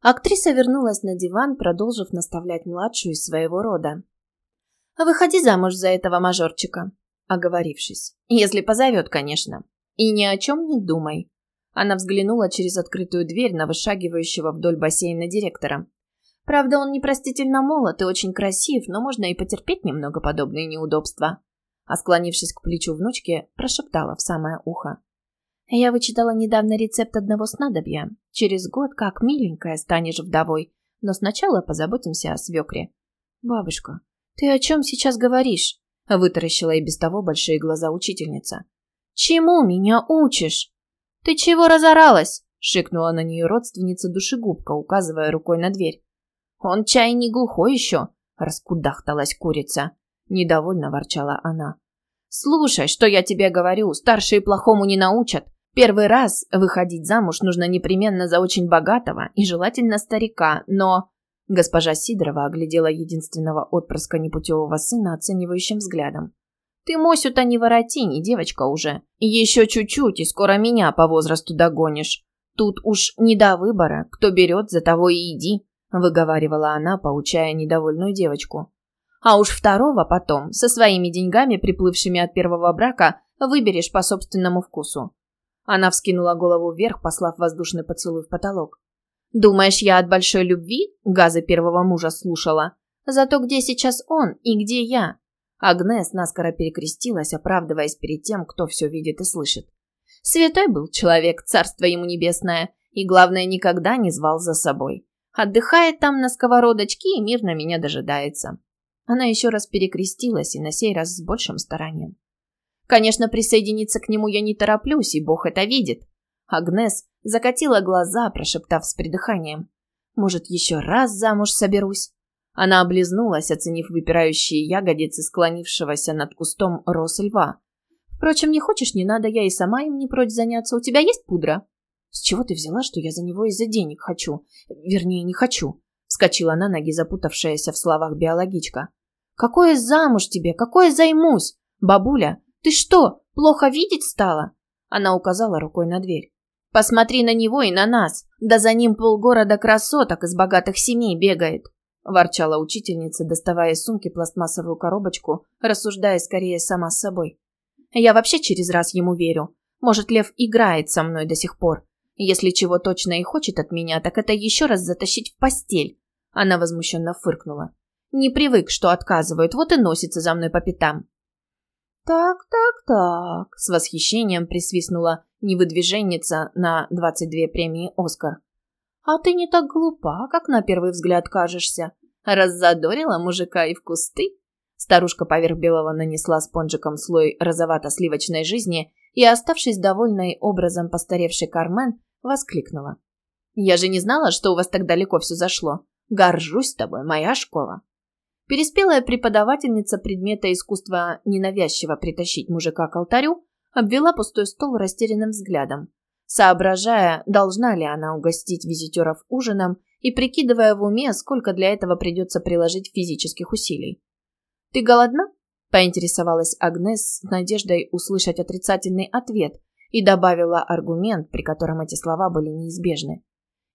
Актриса вернулась на диван, продолжив наставлять младшую из своего рода. «Выходи замуж за этого мажорчика», оговорившись. «Если позовет, конечно. И ни о чем не думай». Она взглянула через открытую дверь на вышагивающего вдоль бассейна директора. Правда, он непростительно молод и очень красив, но можно и потерпеть немного подобные неудобства. А склонившись к плечу внучки, прошептала в самое ухо. Я вычитала недавно рецепт одного снадобья. Через год, как миленькая, станешь вдовой. Но сначала позаботимся о свекре. Бабушка, ты о чем сейчас говоришь? Вытаращила и без того большие глаза учительница. Чему меня учишь? Ты чего разоралась? Шикнула на нее родственница душегубка, указывая рукой на дверь. Он чай не глухой еще, раскудахталась курица. Недовольно ворчала она. «Слушай, что я тебе говорю, старшие плохому не научат. Первый раз выходить замуж нужно непременно за очень богатого и желательно старика, но... Госпожа Сидорова оглядела единственного отпрыска непутевого сына оценивающим взглядом. «Ты Мосю-то не вороти, не девочка уже. Еще чуть-чуть, и скоро меня по возрасту догонишь. Тут уж не до выбора, кто берет, за того и иди», — выговаривала она, поучая недовольную девочку. «А уж второго потом, со своими деньгами, приплывшими от первого брака, выберешь по собственному вкусу. Она вскинула голову вверх, послав воздушный поцелуй в потолок. «Думаешь, я от большой любви газы первого мужа слушала? Зато где сейчас он и где я?» Агнес наскоро перекрестилась, оправдываясь перед тем, кто все видит и слышит. Святой был человек, царство ему небесное, и, главное, никогда не звал за собой. Отдыхает там на сковородочке и мирно меня дожидается. Она еще раз перекрестилась и на сей раз с большим старанием. Конечно, присоединиться к нему я не тороплюсь, и Бог это видит. Агнес закатила глаза, прошептав с придыханием. Может, еще раз замуж соберусь? Она облизнулась, оценив выпирающие ягодицы склонившегося над кустом роз льва. Впрочем, не хочешь, не надо, я и сама им не прочь заняться. У тебя есть пудра? С чего ты взяла, что я за него из-за денег хочу? Вернее, не хочу. Вскочила на ноги запутавшаяся в словах биологичка. Какое замуж тебе? Какое займусь? Бабуля, «Ты что, плохо видеть стала?» Она указала рукой на дверь. «Посмотри на него и на нас. Да за ним полгорода красоток из богатых семей бегает», – ворчала учительница, доставая из сумки пластмассовую коробочку, рассуждая скорее сама с собой. «Я вообще через раз ему верю. Может, Лев играет со мной до сих пор. Если чего точно и хочет от меня, так это еще раз затащить в постель». Она возмущенно фыркнула. «Не привык, что отказывают, вот и носится за мной по пятам. «Так, так, так», — с восхищением присвистнула невыдвиженница на 22 премии «Оскар». «А ты не так глупа, как на первый взгляд кажешься. Раззадорила мужика и в кусты». Старушка поверх белого нанесла спонжиком слой розовато-сливочной жизни и, оставшись довольной образом постаревшей Кармен, воскликнула. «Я же не знала, что у вас так далеко все зашло. Горжусь тобой, моя школа». Переспелая преподавательница предмета искусства ненавязчиво притащить мужика к алтарю обвела пустой стол растерянным взглядом, соображая, должна ли она угостить визитеров ужином и прикидывая в уме, сколько для этого придется приложить физических усилий. «Ты голодна?» – поинтересовалась Агнес с надеждой услышать отрицательный ответ и добавила аргумент, при котором эти слова были неизбежны.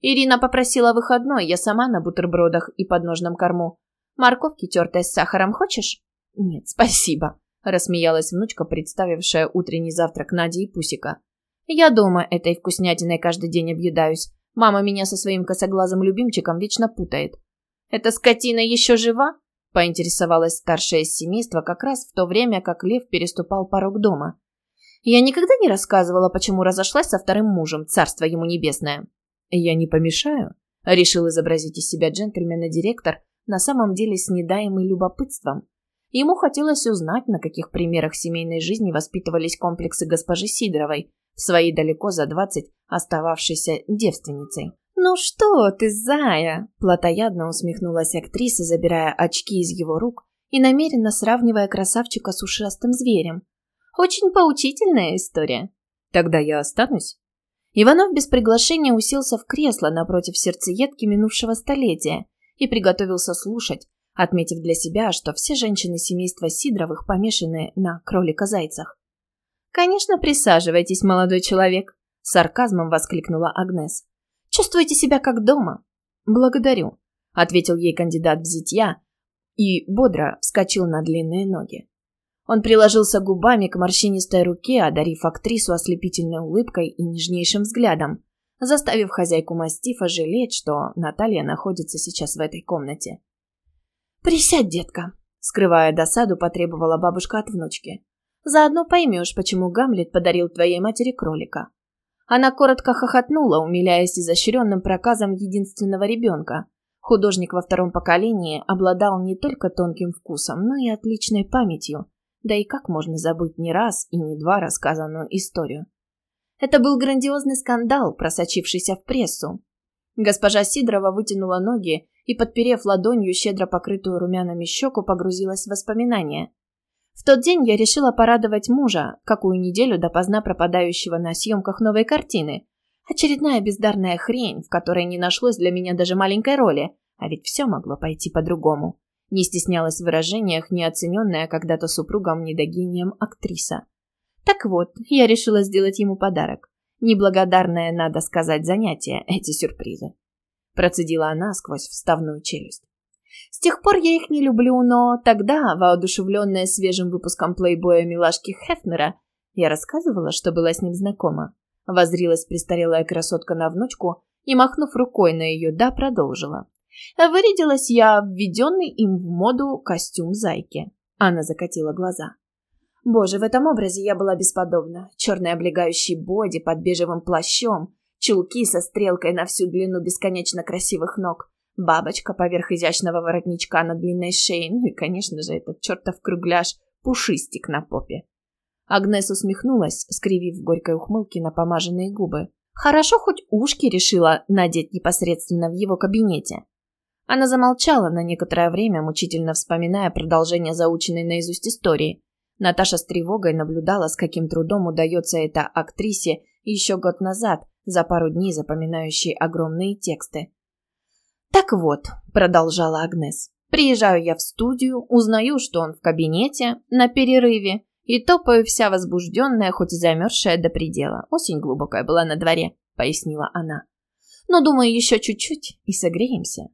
Ирина попросила выходной, я сама на бутербродах и подножном корму. Морковки тертой с сахаром хочешь?» «Нет, спасибо», – рассмеялась внучка, представившая утренний завтрак Нади и Пусика. «Я дома этой вкуснятиной каждый день объедаюсь. Мама меня со своим косоглазым любимчиком вечно путает». «Эта скотина еще жива?» – поинтересовалась старшая из семейства как раз в то время, как Лев переступал порог дома. «Я никогда не рассказывала, почему разошлась со вторым мужем, царство ему небесное». «Я не помешаю?» – решил изобразить из себя джентльмена-директор, на самом деле с недаемым любопытством. Ему хотелось узнать, на каких примерах семейной жизни воспитывались комплексы госпожи Сидоровой, в своей далеко за двадцать остававшейся девственницей. «Ну что ты, зая!» – плотоядно усмехнулась актриса, забирая очки из его рук и намеренно сравнивая красавчика с ушастым зверем. «Очень поучительная история». «Тогда я останусь?» Иванов без приглашения уселся в кресло напротив сердцеедки минувшего столетия и приготовился слушать, отметив для себя, что все женщины семейства Сидоровых помешаны на кролика-зайцах. «Конечно, присаживайтесь, молодой человек», — сарказмом воскликнула Агнес. «Чувствуете себя как дома?» «Благодарю», — ответил ей кандидат в зятья и бодро вскочил на длинные ноги. Он приложился губами к морщинистой руке, одарив актрису ослепительной улыбкой и нежнейшим взглядом, заставив хозяйку мастифа жалеть, что Наталья находится сейчас в этой комнате. «Присядь, детка», — скрывая досаду, потребовала бабушка от внучки. «Заодно поймешь, почему Гамлет подарил твоей матери кролика». Она коротко хохотнула, умиляясь изощренным проказом единственного ребенка. Художник во втором поколении обладал не только тонким вкусом, но и отличной памятью. Да и как можно забыть не раз и не два рассказанную историю? Это был грандиозный скандал, просочившийся в прессу. Госпожа Сидорова вытянула ноги и, подперев ладонью щедро покрытую румянами щеку, погрузилась в воспоминания. В тот день я решила порадовать мужа, какую неделю допоздна пропадающего на съемках новой картины. Очередная бездарная хрень, в которой не нашлось для меня даже маленькой роли, а ведь все могло пойти по-другому. Не стеснялась в выражениях неоцененная когда-то супругом недогением актриса. Так вот, я решила сделать ему подарок. Неблагодарное, надо сказать, занятие, эти сюрпризы. Процедила она сквозь вставную челюсть. С тех пор я их не люблю, но тогда, воодушевленная свежим выпуском плейбоя милашки Хефнера, я рассказывала, что была с ним знакома. Возрилась престарелая красотка на внучку и, махнув рукой на ее «да», продолжила. Вырядилась я введенный им в моду костюм зайки. Она закатила глаза. Боже, в этом образе я была бесподобна. Черный облегающий боди под бежевым плащом, чулки со стрелкой на всю длину бесконечно красивых ног, бабочка поверх изящного воротничка на длинной шее, ну и, конечно же, этот чертов кругляш, пушистик на попе. Агнес усмехнулась, скривив горькой ухмылки на помаженные губы. Хорошо хоть ушки решила надеть непосредственно в его кабинете. Она замолчала на некоторое время, мучительно вспоминая продолжение заученной наизусть истории, Наташа с тревогой наблюдала, с каким трудом удается это актрисе еще год назад, за пару дней запоминающей огромные тексты. «Так вот», — продолжала Агнес, — «приезжаю я в студию, узнаю, что он в кабинете, на перерыве, и топаю вся возбужденная, хоть и замерзшая до предела. Осень глубокая была на дворе», — пояснила она. «Но, думаю, еще чуть-чуть и согреемся».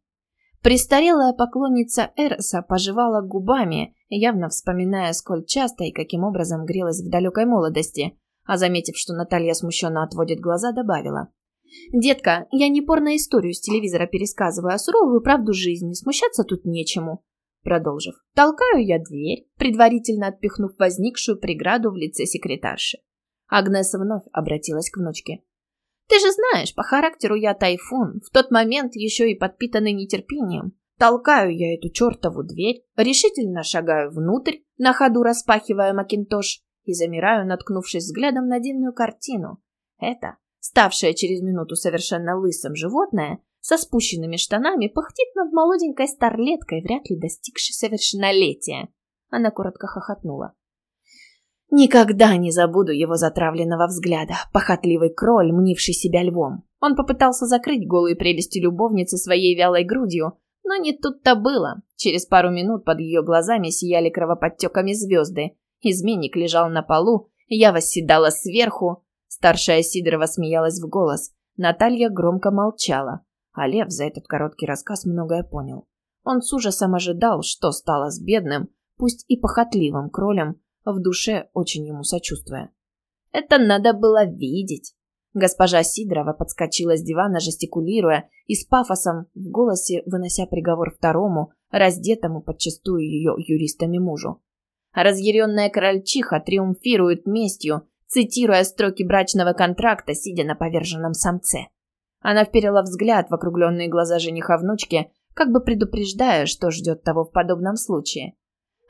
Престарелая поклонница Эроса пожевала губами, явно вспоминая, сколь часто и каким образом грелась в далекой молодости, а заметив, что Наталья смущенно отводит глаза, добавила. «Детка, я не порно историю с телевизора пересказываю, а суровую правду жизни, смущаться тут нечему». Продолжив, толкаю я дверь, предварительно отпихнув возникшую преграду в лице секретарши. Агнеса вновь обратилась к внучке. «Ты же знаешь, по характеру я тайфун, в тот момент еще и подпитанный нетерпением. Толкаю я эту чертову дверь, решительно шагаю внутрь, на ходу распахивая макинтош, и замираю, наткнувшись взглядом на дивную картину. Это, ставшее через минуту совершенно лысым животное, со спущенными штанами, пыхтит над молоденькой старлеткой, вряд ли достигшей совершеннолетия. Она коротко хохотнула. Никогда не забуду его затравленного взгляда, похотливый кроль, мнивший себя львом. Он попытался закрыть голые прелести любовницы своей вялой грудью, но не тут-то было. Через пару минут под ее глазами сияли кровоподтеками звезды. Изменник лежал на полу, я восседала сверху. Старшая Сидорова смеялась в голос. Наталья громко молчала. А Лев за этот короткий рассказ многое понял. Он с ужасом ожидал, что стало с бедным, пусть и похотливым кролем, в душе очень ему сочувствуя. Это надо было видеть. Госпожа Сидорова подскочила с дивана, жестикулируя и с пафосом в голосе вынося приговор второму, раздетому подчастую ее юристами мужу. Разъяренная крольчиха триумфирует местью, цитируя строки брачного контракта, сидя на поверженном самце. Она вперила взгляд в округленные глаза жениха внучки, как бы предупреждая, что ждет того в подобном случае.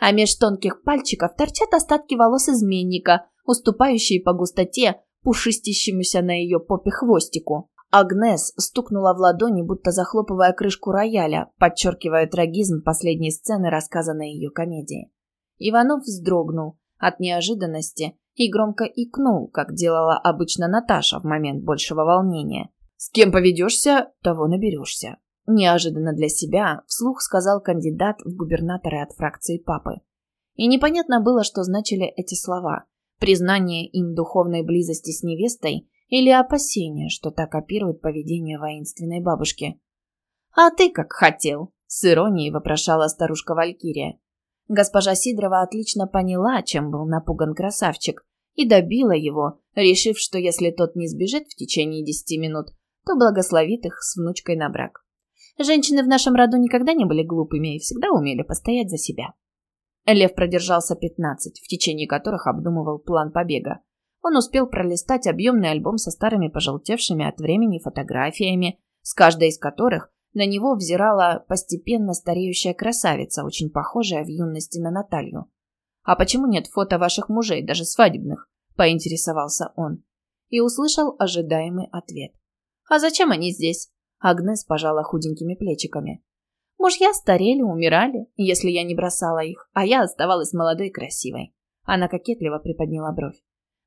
А меж тонких пальчиков торчат остатки волос изменника, уступающие по густоте пушистящемуся на ее попе хвостику. Агнес стукнула в ладони, будто захлопывая крышку рояля, подчеркивая трагизм последней сцены рассказанной ее комедии. Иванов вздрогнул от неожиданности и громко икнул, как делала обычно Наташа в момент большего волнения. «С кем поведешься, того наберешься», – неожиданно для себя вслух сказал кандидат в губернаторы от фракции папы. И непонятно было, что значили эти слова – Признание им духовной близости с невестой или опасение, что так копирует поведение воинственной бабушки. «А ты как хотел?» – с иронией вопрошала старушка Валькирия. Госпожа Сидорова отлично поняла, чем был напуган красавчик, и добила его, решив, что если тот не сбежит в течение десяти минут, то благословит их с внучкой на брак. Женщины в нашем роду никогда не были глупыми и всегда умели постоять за себя. Лев продержался 15, в течение которых обдумывал план побега. Он успел пролистать объемный альбом со старыми пожелтевшими от времени фотографиями, с каждой из которых на него взирала постепенно стареющая красавица, очень похожая в юности на Наталью. «А почему нет фото ваших мужей, даже свадебных?» – поинтересовался он. И услышал ожидаемый ответ. «А зачем они здесь?» Агнес пожала худенькими плечиками. Мужья старели, умирали, если я не бросала их, а я оставалась молодой и красивой. Она кокетливо приподняла бровь.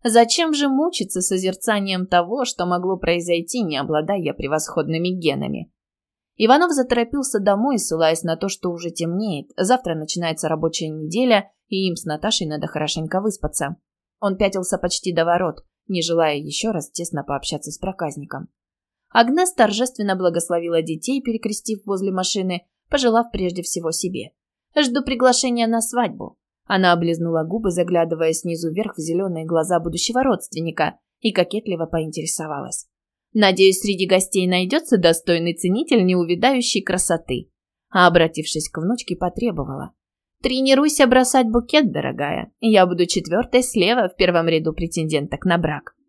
Зачем же мучиться созерцанием того, что могло произойти, не обладая превосходными генами? Иванов заторопился домой, ссылаясь на то, что уже темнеет. Завтра начинается рабочая неделя, и им с Наташей надо хорошенько выспаться. Он пятился почти до ворот, не желая еще раз тесно пообщаться с проказником. Агнес торжественно благословила детей, перекрестив возле машины, пожелав прежде всего себе. «Жду приглашения на свадьбу». Она облизнула губы, заглядывая снизу вверх в зеленые глаза будущего родственника, и кокетливо поинтересовалась. Надеюсь, среди гостей найдется достойный ценитель неувидающей красоты. А обратившись к внучке, потребовала. Тренируйся бросать букет, дорогая. Я буду четвертой слева в первом ряду претенденток на брак.